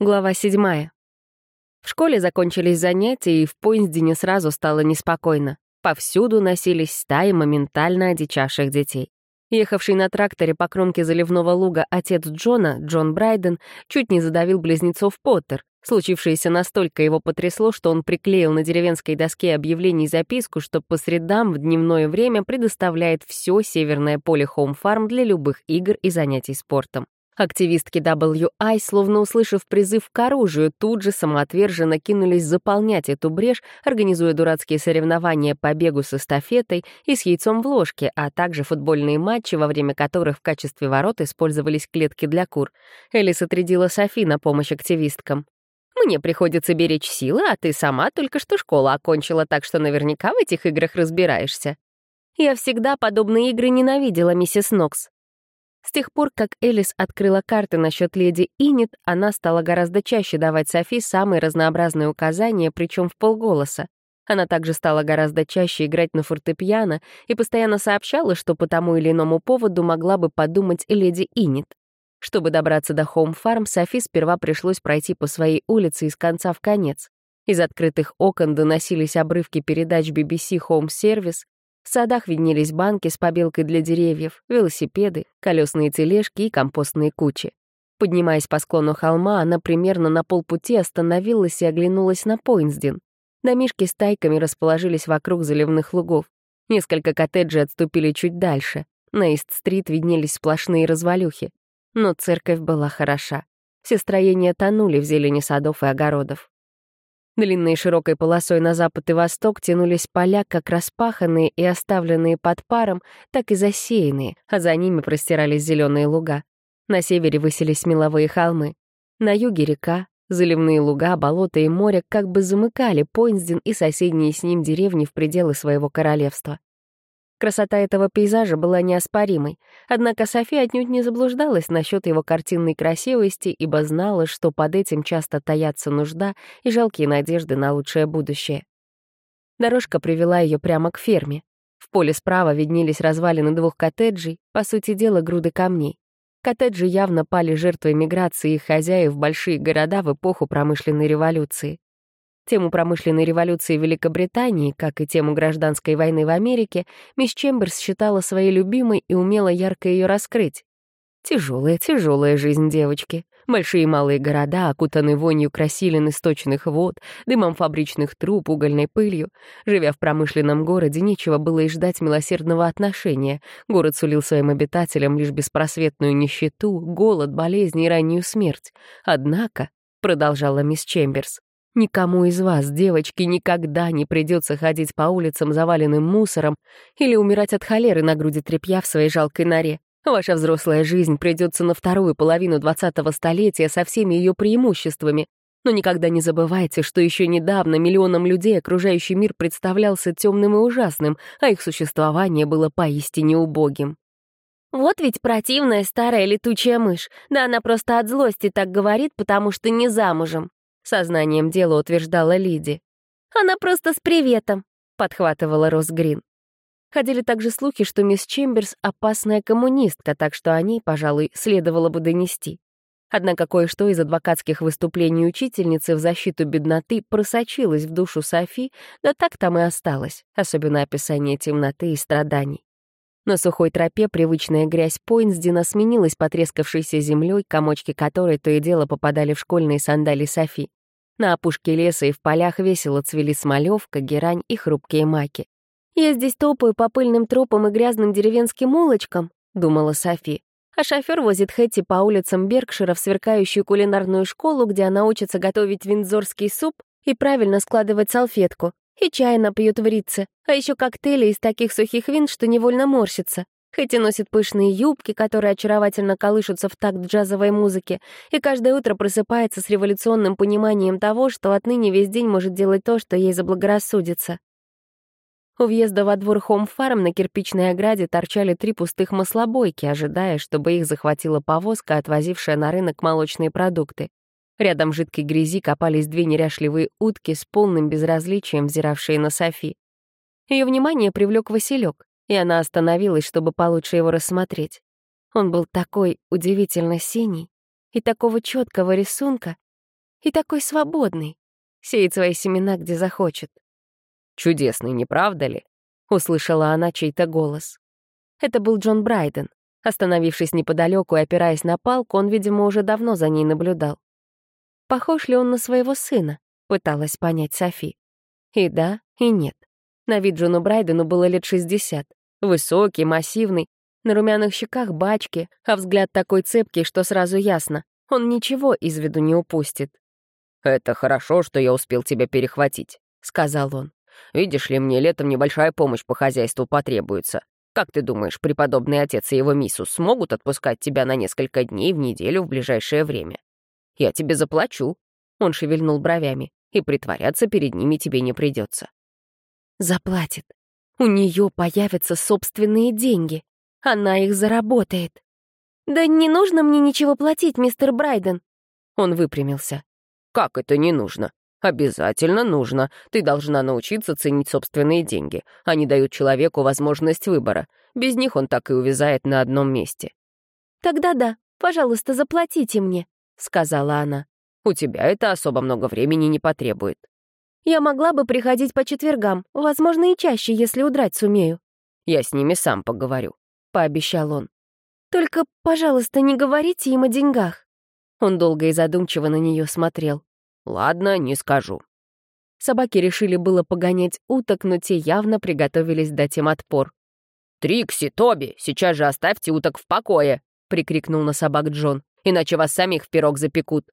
Глава седьмая. В школе закончились занятия, и в Пойнсдене сразу стало неспокойно. Повсюду носились стаи моментально одичавших детей. Ехавший на тракторе по кромке заливного луга отец Джона, Джон Брайден, чуть не задавил близнецов Поттер. Случившееся настолько его потрясло, что он приклеил на деревенской доске объявлений записку, что по средам в дневное время предоставляет все северное поле Хоум Фарм для любых игр и занятий спортом. Активистки WI, словно услышав призыв к оружию, тут же самоотверженно кинулись заполнять эту брешь, организуя дурацкие соревнования по бегу с эстафетой и с яйцом в ложке, а также футбольные матчи, во время которых в качестве ворот использовались клетки для кур. Элис отрядила Софи на помощь активисткам. «Мне приходится беречь силы, а ты сама только что школу окончила, так что наверняка в этих играх разбираешься». «Я всегда подобные игры ненавидела, миссис Нокс», с тех пор, как Элис открыла карты насчет леди Инит, она стала гораздо чаще давать Софи самые разнообразные указания, причем в полголоса. Она также стала гораздо чаще играть на фортепиано и постоянно сообщала, что по тому или иному поводу могла бы подумать леди Инит. Чтобы добраться до Хоум-фарм, Софи сперва пришлось пройти по своей улице из конца в конец. Из открытых окон доносились обрывки передач BBC Home Service, в садах виднелись банки с побелкой для деревьев, велосипеды, колесные тележки и компостные кучи. Поднимаясь по склону холма, она примерно на полпути остановилась и оглянулась на Пойнсден. Домишки с тайками расположились вокруг заливных лугов. Несколько коттеджей отступили чуть дальше. На Ист-стрит виднелись сплошные развалюхи. Но церковь была хороша. Все строения тонули в зелени садов и огородов. Длинной широкой полосой на запад и восток тянулись поля, как распаханные и оставленные под паром, так и засеянные, а за ними простирались зеленые луга. На севере высились меловые холмы. На юге река, заливные луга, болота и море как бы замыкали Пойнсден и соседние с ним деревни в пределы своего королевства. Красота этого пейзажа была неоспоримой, однако София отнюдь не заблуждалась насчет его картинной красивости, ибо знала, что под этим часто таятся нужда и жалкие надежды на лучшее будущее. Дорожка привела ее прямо к ферме. В поле справа виднелись развалины двух коттеджей, по сути дела, груды камней. Коттеджи явно пали жертвой миграции их хозяев в большие города в эпоху промышленной революции. Тему промышленной революции в Великобритании, как и тему гражданской войны в Америке, мисс Чемберс считала своей любимой и умела ярко ее раскрыть. Тяжелая, тяжелая жизнь девочки. Большие и малые города, окутаны вонью красилин источных вод, дымом фабричных труб, угольной пылью. Живя в промышленном городе, нечего было и ждать милосердного отношения. Город сулил своим обитателям лишь беспросветную нищету, голод, болезни и раннюю смерть. Однако, — продолжала мисс Чемберс, Никому из вас, девочки, никогда не придется ходить по улицам, заваленным мусором, или умирать от холеры на груди тряпья в своей жалкой норе. Ваша взрослая жизнь придется на вторую половину 20-го столетия со всеми ее преимуществами. Но никогда не забывайте, что еще недавно миллионам людей окружающий мир представлялся темным и ужасным, а их существование было поистине убогим. «Вот ведь противная старая летучая мышь. Да она просто от злости так говорит, потому что не замужем», Сознанием дела утверждала Лиди. «Она просто с приветом», — подхватывала Рос Грин. Ходили также слухи, что мисс Чемберс — опасная коммунистка, так что о ней, пожалуй, следовало бы донести. Однако кое-что из адвокатских выступлений учительницы в защиту бедноты просочилось в душу Софи, да так там и осталось, особенно описание темноты и страданий. На сухой тропе привычная грязь Пойнсдена сменилась потрескавшейся землей, комочки которой то и дело попадали в школьные сандали Софи. На опушке леса и в полях весело цвели смолевка, герань и хрупкие маки. «Я здесь топаю по пыльным тропам и грязным деревенским улочкам», — думала Софи. А шофер возит Хэти по улицам Беркшира в сверкающую кулинарную школу, где она учится готовить виндзорский суп и правильно складывать салфетку. И чай напьют в Рице, а еще коктейли из таких сухих вин, что невольно морщится. Хэти носит пышные юбки, которые очаровательно колышутся в такт джазовой музыки, и каждое утро просыпается с революционным пониманием того, что отныне весь день может делать то, что ей заблагорассудится. У въезда во двор Хоум-фарм на кирпичной ограде торчали три пустых маслобойки, ожидая, чтобы их захватила повозка, отвозившая на рынок молочные продукты. Рядом в жидкой грязи копались две неряшливые утки с полным безразличием, взиравшие на Софи. Ее внимание привлек Василек и она остановилась, чтобы получше его рассмотреть. Он был такой удивительно синий и такого четкого рисунка, И такой свободный. Сеет свои семена, где захочет. «Чудесный, не правда ли?» — услышала она чей-то голос. Это был Джон Брайден. Остановившись неподалеку и опираясь на палку, он, видимо, уже давно за ней наблюдал. Похож ли он на своего сына? Пыталась понять Софи. И да, и нет. На вид Джону Брайдену было лет 60. Высокий, массивный, на румяных щеках бачки, а взгляд такой цепкий, что сразу ясно. Он ничего из виду не упустит. «Это хорошо, что я успел тебя перехватить», — сказал он. «Видишь ли, мне летом небольшая помощь по хозяйству потребуется. Как ты думаешь, преподобный отец и его миссус смогут отпускать тебя на несколько дней в неделю в ближайшее время? Я тебе заплачу». Он шевельнул бровями, и притворяться перед ними тебе не придется. Заплатит. У нее появятся собственные деньги. Она их заработает. «Да не нужно мне ничего платить, мистер Брайден». Он выпрямился. «Как это не нужно? Обязательно нужно. Ты должна научиться ценить собственные деньги. Они дают человеку возможность выбора. Без них он так и увязает на одном месте». «Тогда да, пожалуйста, заплатите мне», — сказала она. «У тебя это особо много времени не потребует». «Я могла бы приходить по четвергам, возможно, и чаще, если удрать сумею». «Я с ними сам поговорю», — пообещал он. «Только, пожалуйста, не говорите им о деньгах». Он долго и задумчиво на нее смотрел. «Ладно, не скажу». Собаки решили было погонять уток, но те явно приготовились дать им отпор. «Трикси, Тоби, сейчас же оставьте уток в покое!» — прикрикнул на собак Джон. «Иначе вас самих в пирог запекут».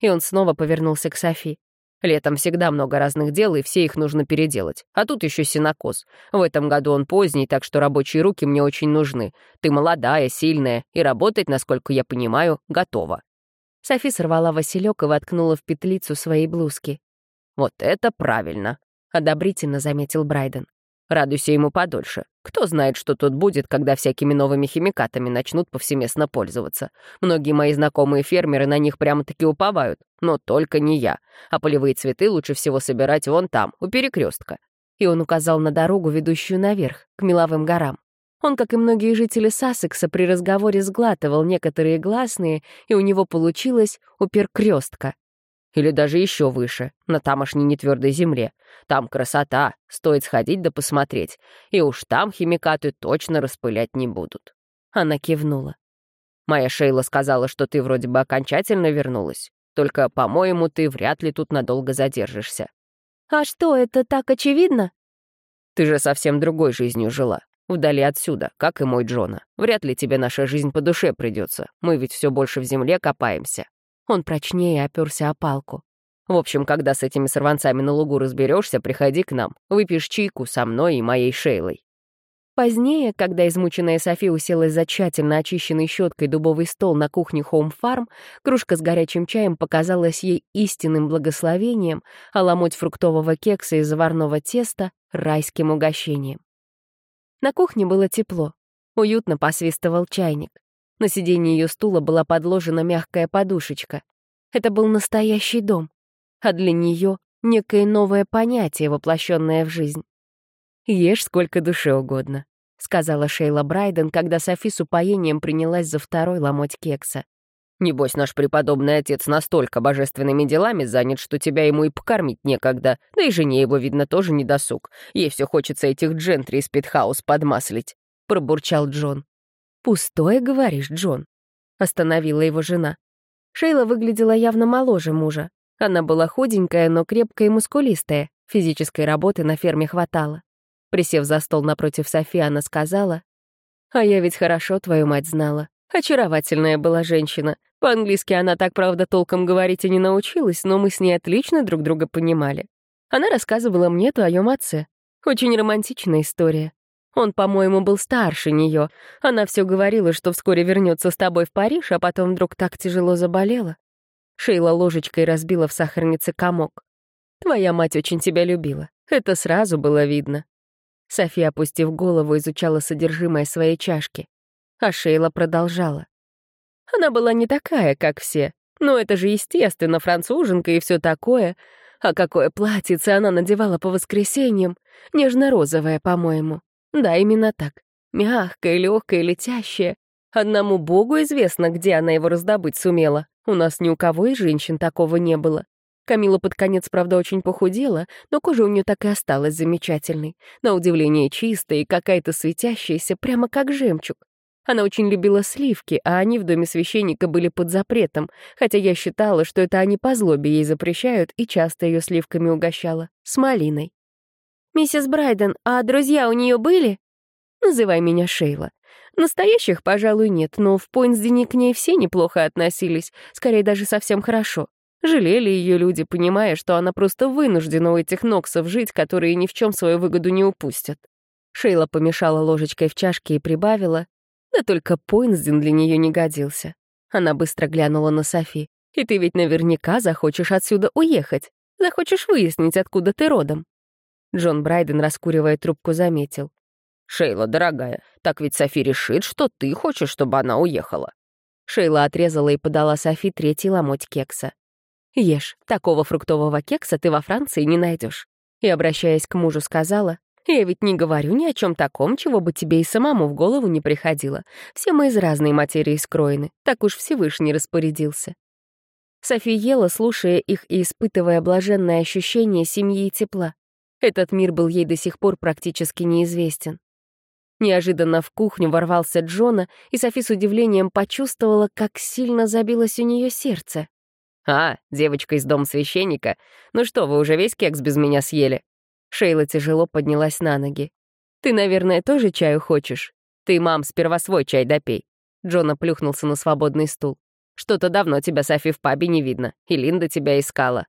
И он снова повернулся к Софи. Летом всегда много разных дел, и все их нужно переделать. А тут еще синокос. В этом году он поздний, так что рабочие руки мне очень нужны. Ты молодая, сильная, и работать, насколько я понимаю, готова». Софи сорвала василек и воткнула в петлицу своей блузки. «Вот это правильно», — одобрительно заметил Брайден. Радуйся ему подольше. Кто знает, что тут будет, когда всякими новыми химикатами начнут повсеместно пользоваться. Многие мои знакомые фермеры на них прямо-таки уповают. Но только не я. А полевые цветы лучше всего собирать вон там, у перекрестка. И он указал на дорогу, ведущую наверх, к меловым горам. Он, как и многие жители Сассекса, при разговоре сглатывал некоторые гласные, и у него получилось у перкрестка. Или даже еще выше, на тамошней нетвердой земле. Там красота, стоит сходить да посмотреть. И уж там химикаты точно распылять не будут. Она кивнула. Моя Шейла сказала, что ты вроде бы окончательно вернулась. Только, по-моему, ты вряд ли тут надолго задержишься. А что, это так очевидно? Ты же совсем другой жизнью жила. Вдали отсюда, как и мой Джона. Вряд ли тебе наша жизнь по душе придется. Мы ведь все больше в земле копаемся. Он прочнее оперся о палку. В общем, когда с этими сорванцами на лугу разберешься, приходи к нам. Выпьешь чайку со мной и моей Шейлой. Позднее, когда измученная Софи уселась за тщательно очищенный щеткой дубовый стол на кухне Farm, кружка с горячим чаем показалась ей истинным благословением, а ломоть фруктового кекса и заварного теста — райским угощением. На кухне было тепло. Уютно посвистывал чайник. На сиденье ее стула была подложена мягкая подушечка. Это был настоящий дом, а для нее некое новое понятие, воплощенное в жизнь. «Ешь сколько душе угодно», — сказала Шейла Брайден, когда Софи с упоением принялась за второй ломоть кекса. «Небось, наш преподобный отец настолько божественными делами занят, что тебя ему и покормить некогда. Да и жене его, видно, тоже не досуг. Ей все хочется этих джентри из Питхаус подмаслить», — пробурчал Джон. «Пустое, говоришь, Джон?» — остановила его жена. Шейла выглядела явно моложе мужа. Она была худенькая, но крепкая и мускулистая. Физической работы на ферме хватало. Присев за стол напротив Софи, она сказала, «А я ведь хорошо твою мать знала. Очаровательная была женщина. По-английски она так, правда, толком говорить и не научилась, но мы с ней отлично друг друга понимали. Она рассказывала мне о твоем отце. Очень романтичная история. Он, по-моему, был старше нее. Она все говорила, что вскоре вернется с тобой в Париж, а потом вдруг так тяжело заболела. Шейла ложечкой разбила в сахарнице комок. Твоя мать очень тебя любила. Это сразу было видно. София, опустив голову, изучала содержимое своей чашки. А Шейла продолжала. Она была не такая, как все. Но это же естественно, француженка и все такое. А какое платьице она надевала по воскресеньям. Нежно-розовое, по-моему. Да, именно так. Мягкое, легкое, летящее. Одному богу известно, где она его раздобыть сумела. У нас ни у кого из женщин такого не было. Камила под конец, правда, очень похудела, но кожа у нее так и осталась замечательной. На удивление чистая и какая-то светящаяся, прямо как жемчуг. Она очень любила сливки, а они в доме священника были под запретом, хотя я считала, что это они по злобе ей запрещают и часто ее сливками угощала. С малиной. «Миссис Брайден, а друзья у нее были?» «Называй меня Шейла. Настоящих, пожалуй, нет, но в Пойнсдене к ней все неплохо относились, скорее даже совсем хорошо. Жалели ее люди, понимая, что она просто вынуждена у этих ноксов жить, которые ни в чем свою выгоду не упустят. Шейла помешала ложечкой в чашке и прибавила, да только Пойнсден для нее не годился. Она быстро глянула на Софи. «И ты ведь наверняка захочешь отсюда уехать. Захочешь выяснить, откуда ты родом». Джон Брайден, раскуривая трубку, заметил. «Шейла, дорогая, так ведь Софи решит, что ты хочешь, чтобы она уехала». Шейла отрезала и подала Софи третий ломоть кекса. «Ешь, такого фруктового кекса ты во Франции не найдешь. И, обращаясь к мужу, сказала, я ведь не говорю ни о чем таком, чего бы тебе и самому в голову не приходило. Все мы из разной материи скроены, так уж Всевышний распорядился. София ела, слушая их и испытывая блаженное ощущение семьи и тепла. Этот мир был ей до сих пор практически неизвестен. Неожиданно в кухню ворвался Джона, и Софи с удивлением почувствовала, как сильно забилось у нее сердце. «А, девочка из дома священника, ну что, вы уже весь кекс без меня съели?» Шейла тяжело поднялась на ноги. «Ты, наверное, тоже чаю хочешь? Ты, мам, сперва свой чай допей». Джона плюхнулся на свободный стул. «Что-то давно тебя, Софи, в пабе не видно, и Линда тебя искала».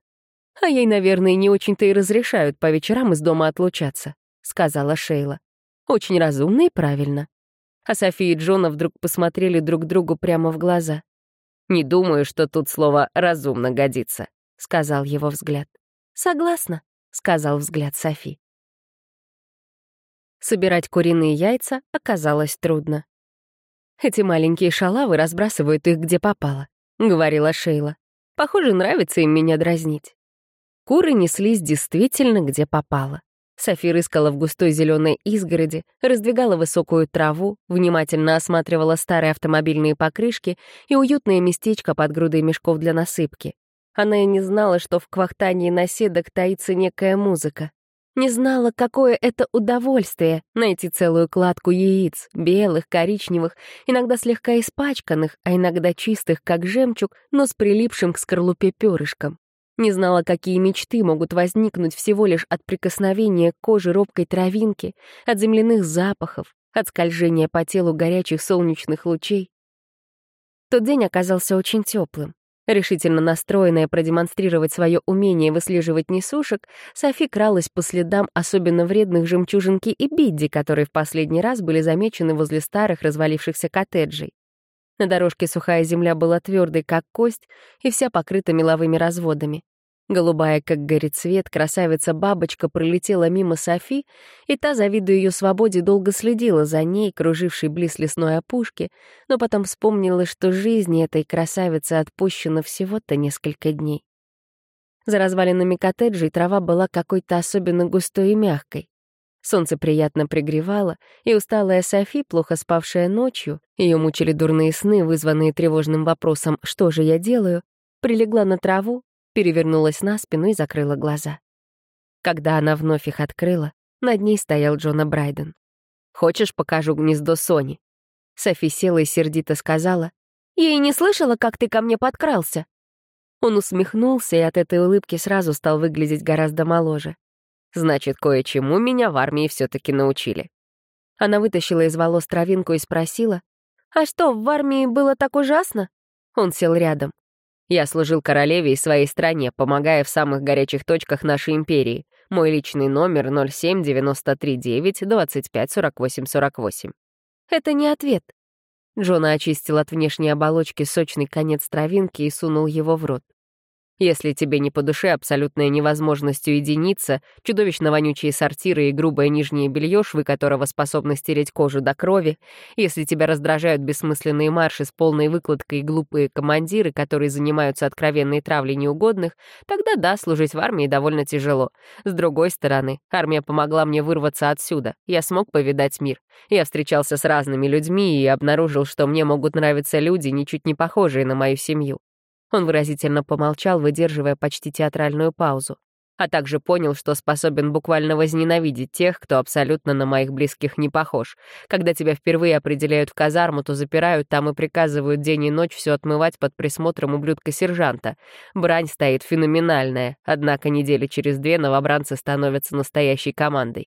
«А ей, наверное, не очень-то и разрешают по вечерам из дома отлучаться», — сказала Шейла. «Очень разумно и правильно». А Софи и Джона вдруг посмотрели друг другу прямо в глаза. «Не думаю, что тут слово «разумно» годится», — сказал его взгляд. «Согласна», — сказал взгляд Софи. Собирать куриные яйца оказалось трудно. «Эти маленькие шалавы разбрасывают их где попало», — говорила Шейла. «Похоже, нравится им меня дразнить». Куры неслись действительно где попало. Софи рыскала в густой зеленой изгороди, раздвигала высокую траву, внимательно осматривала старые автомобильные покрышки и уютное местечко под грудой мешков для насыпки. Она и не знала, что в квахтании наседок таится некая музыка. Не знала, какое это удовольствие — найти целую кладку яиц, белых, коричневых, иногда слегка испачканных, а иногда чистых, как жемчуг, но с прилипшим к скорлупе перышком. Не знала, какие мечты могут возникнуть всего лишь от прикосновения к коже робкой травинки, от земляных запахов, от скольжения по телу горячих солнечных лучей. Тот день оказался очень теплым. Решительно настроенная продемонстрировать свое умение выслеживать несушек, Софи кралась по следам особенно вредных жемчужинки и бидди, которые в последний раз были замечены возле старых развалившихся коттеджей. На дорожке сухая земля была твердой, как кость, и вся покрыта меловыми разводами. Голубая, как горит свет, красавица-бабочка пролетела мимо Софи, и та, завидуя ее свободе, долго следила за ней, кружившей близ лесной опушки, но потом вспомнила, что жизни этой красавицы отпущено всего-то несколько дней. За развалинами коттеджей трава была какой-то особенно густой и мягкой. Солнце приятно пригревало, и усталая Софи, плохо спавшая ночью, ее мучили дурные сны, вызванные тревожным вопросом «что же я делаю?», прилегла на траву, перевернулась на спину и закрыла глаза. Когда она вновь их открыла, над ней стоял Джона Брайден. «Хочешь, покажу гнездо Сони?» Софи села и сердито сказала. «Я и не слышала, как ты ко мне подкрался». Он усмехнулся и от этой улыбки сразу стал выглядеть гораздо моложе. «Значит, кое-чему меня в армии все таки научили». Она вытащила из волос травинку и спросила. «А что, в армии было так ужасно?» Он сел рядом. Я служил королеве и своей стране, помогая в самых горячих точках нашей империи. Мой личный номер 07939 25 48 48. Это не ответ. Джона очистил от внешней оболочки сочный конец травинки и сунул его в рот. Если тебе не по душе абсолютная невозможность уединиться, чудовищно вонючие сортиры и грубое нижнее белье, швы которого способны стереть кожу до крови, если тебя раздражают бессмысленные марши с полной выкладкой и глупые командиры, которые занимаются откровенной травлей неугодных, тогда да, служить в армии довольно тяжело. С другой стороны, армия помогла мне вырваться отсюда. Я смог повидать мир. Я встречался с разными людьми и обнаружил, что мне могут нравиться люди, ничуть не похожие на мою семью. Он выразительно помолчал, выдерживая почти театральную паузу. А также понял, что способен буквально возненавидеть тех, кто абсолютно на моих близких не похож. Когда тебя впервые определяют в казарму, то запирают там и приказывают день и ночь все отмывать под присмотром ублюдка-сержанта. Брань стоит феноменальная, однако недели через две новобранцы становятся настоящей командой.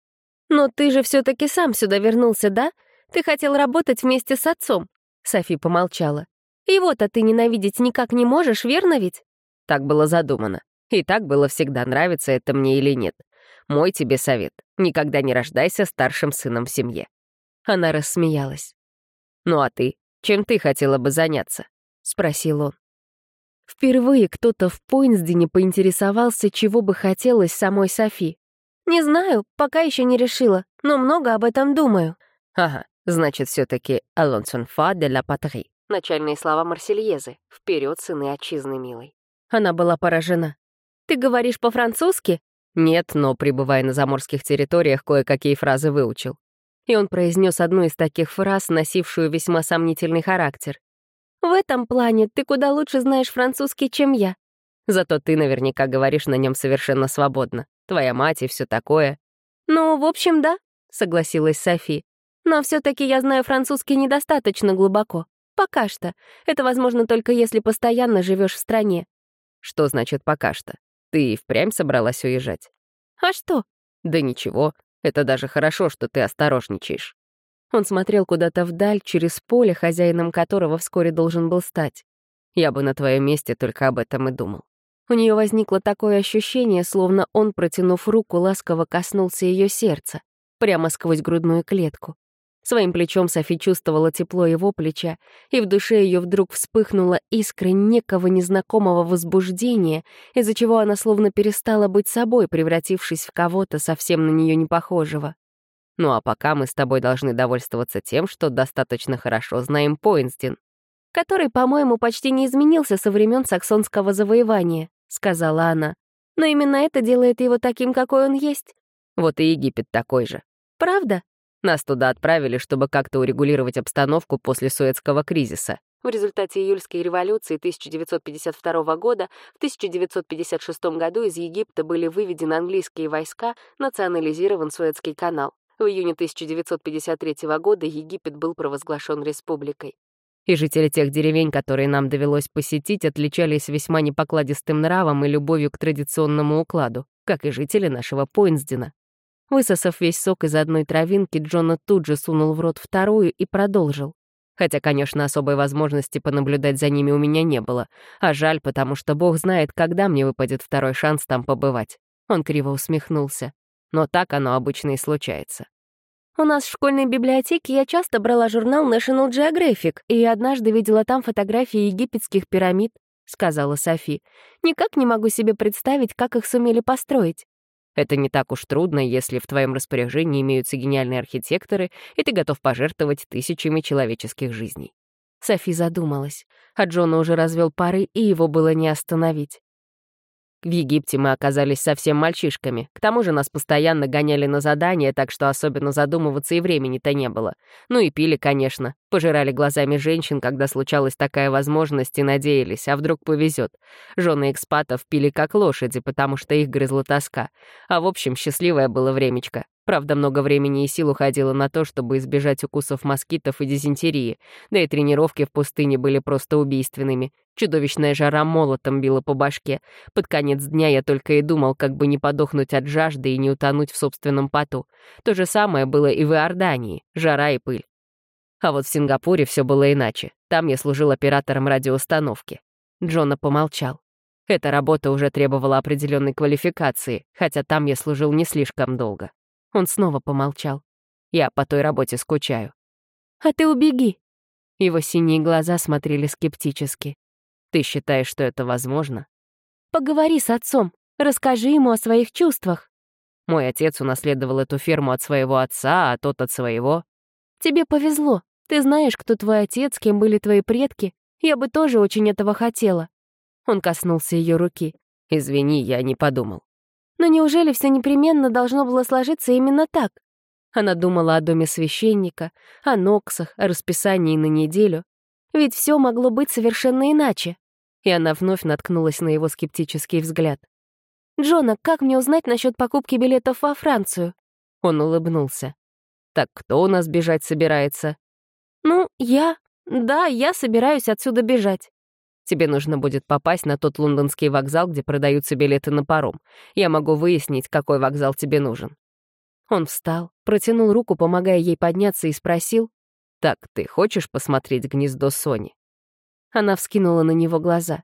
«Но ты же все таки сам сюда вернулся, да? Ты хотел работать вместе с отцом?» Софи помолчала. Его-то ты ненавидеть никак не можешь, верно ведь? Так было задумано. И так было всегда, нравится это мне или нет. Мой тебе совет — никогда не рождайся старшим сыном в семье. Она рассмеялась. «Ну а ты? Чем ты хотела бы заняться?» — спросил он. Впервые кто-то в Пойнсдене поинтересовался, чего бы хотелось самой Софи. «Не знаю, пока еще не решила, но много об этом думаю». «Ага, значит, все таки «Алонсон фа де ла патри». Начальные слова Марсельезы. «Вперед, сыны отчизны, милый». Она была поражена. «Ты говоришь по-французски?» «Нет, но, пребывая на заморских территориях, кое-какие фразы выучил». И он произнес одну из таких фраз, носившую весьма сомнительный характер. «В этом плане ты куда лучше знаешь французский, чем я». Зато ты наверняка говоришь на нем совершенно свободно. Твоя мать и все такое. «Ну, в общем, да», — согласилась Софи. «Но все таки я знаю французский недостаточно глубоко. Пока что. Это возможно только если постоянно живешь в стране. Что значит «пока что»? Ты и впрямь собралась уезжать? А что? Да ничего. Это даже хорошо, что ты осторожничаешь. Он смотрел куда-то вдаль, через поле, хозяином которого вскоре должен был стать. Я бы на твоем месте только об этом и думал. У нее возникло такое ощущение, словно он, протянув руку, ласково коснулся ее сердца, прямо сквозь грудную клетку. Своим плечом Софи чувствовала тепло его плеча, и в душе ее вдруг вспыхнула искра некого незнакомого возбуждения, из-за чего она словно перестала быть собой, превратившись в кого-то совсем на нее не похожего. Ну а пока мы с тобой должны довольствоваться тем, что достаточно хорошо знаем Пойнстин, который, по-моему, почти не изменился со времен саксонского завоевания, сказала она. Но именно это делает его таким, какой он есть. Вот и Египет такой же. Правда? Нас туда отправили, чтобы как-то урегулировать обстановку после Суэцкого кризиса. В результате июльской революции 1952 года в 1956 году из Египта были выведены английские войска, национализирован Суэцкий канал. В июне 1953 года Египет был провозглашен республикой. И жители тех деревень, которые нам довелось посетить, отличались весьма непокладистым нравом и любовью к традиционному укладу, как и жители нашего Пойнсдена. Высосав весь сок из одной травинки, Джона тут же сунул в рот вторую и продолжил. Хотя, конечно, особой возможности понаблюдать за ними у меня не было. А жаль, потому что бог знает, когда мне выпадет второй шанс там побывать. Он криво усмехнулся. Но так оно обычно и случается. У нас в школьной библиотеке я часто брала журнал National Geographic и однажды видела там фотографии египетских пирамид, сказала Софи. Никак не могу себе представить, как их сумели построить. Это не так уж трудно, если в твоем распоряжении имеются гениальные архитекторы, и ты готов пожертвовать тысячами человеческих жизней. Софи задумалась, а Джона уже развел пары, и его было не остановить. В Египте мы оказались совсем мальчишками. К тому же нас постоянно гоняли на задания, так что особенно задумываться и времени-то не было. Ну и пили, конечно. Пожирали глазами женщин, когда случалась такая возможность, и надеялись, а вдруг повезет. Жены экспатов пили как лошади, потому что их грызла тоска. А в общем, счастливое было времечко. Правда, много времени и сил уходило на то, чтобы избежать укусов москитов и дизентерии, да и тренировки в пустыне были просто убийственными. Чудовищная жара молотом била по башке. Под конец дня я только и думал, как бы не подохнуть от жажды и не утонуть в собственном поту. То же самое было и в Иордании — жара и пыль. А вот в Сингапуре все было иначе. Там я служил оператором радиоустановки. Джона помолчал. Эта работа уже требовала определенной квалификации, хотя там я служил не слишком долго. Он снова помолчал. «Я по той работе скучаю». «А ты убеги». Его синие глаза смотрели скептически. «Ты считаешь, что это возможно?» «Поговори с отцом. Расскажи ему о своих чувствах». Мой отец унаследовал эту ферму от своего отца, а тот от своего. «Тебе повезло. Ты знаешь, кто твой отец, кем были твои предки. Я бы тоже очень этого хотела». Он коснулся ее руки. «Извини, я не подумал. Но неужели все непременно должно было сложиться именно так? Она думала о доме священника, о Ноксах, о расписании на неделю. Ведь все могло быть совершенно иначе. И она вновь наткнулась на его скептический взгляд. «Джона, как мне узнать насчет покупки билетов во Францию?» Он улыбнулся. «Так кто у нас бежать собирается?» «Ну, я. Да, я собираюсь отсюда бежать». Тебе нужно будет попасть на тот лондонский вокзал, где продаются билеты на паром. Я могу выяснить, какой вокзал тебе нужен». Он встал, протянул руку, помогая ей подняться, и спросил, «Так, ты хочешь посмотреть гнездо Сони?» Она вскинула на него глаза.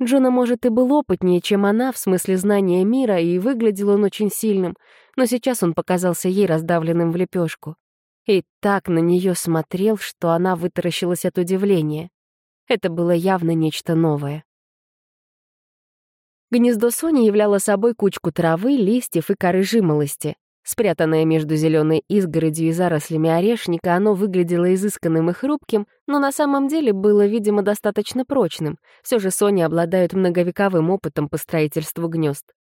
Джона, может, и был опытнее, чем она, в смысле знания мира, и выглядел он очень сильным, но сейчас он показался ей раздавленным в лепешку. И так на нее смотрел, что она вытаращилась от удивления. Это было явно нечто новое. Гнездо Сони являло собой кучку травы, листьев и коры жимолости. Спрятанное между зеленой изгородью и зарослями орешника, оно выглядело изысканным и хрупким, но на самом деле было, видимо, достаточно прочным. Все же Сони обладают многовековым опытом по строительству гнезд.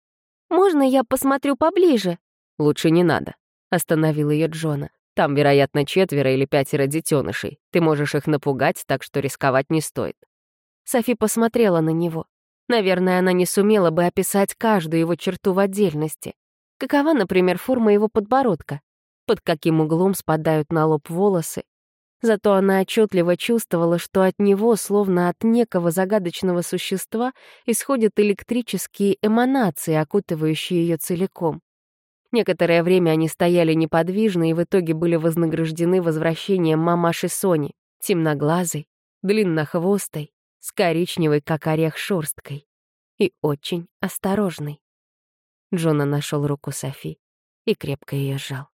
«Можно я посмотрю поближе?» «Лучше не надо», — остановил ее Джона. «Там, вероятно, четверо или пятеро детенышей. Ты можешь их напугать, так что рисковать не стоит». Софи посмотрела на него. Наверное, она не сумела бы описать каждую его черту в отдельности. Какова, например, форма его подбородка? Под каким углом спадают на лоб волосы? Зато она отчетливо чувствовала, что от него, словно от некого загадочного существа, исходят электрические эманации, окутывающие ее целиком. Некоторое время они стояли неподвижно и в итоге были вознаграждены возвращением мамаши Сони, темноглазой, длиннохвостой, с коричневой, как орех, шерсткой и очень осторожной. Джона нашел руку Софи и крепко ее сжал.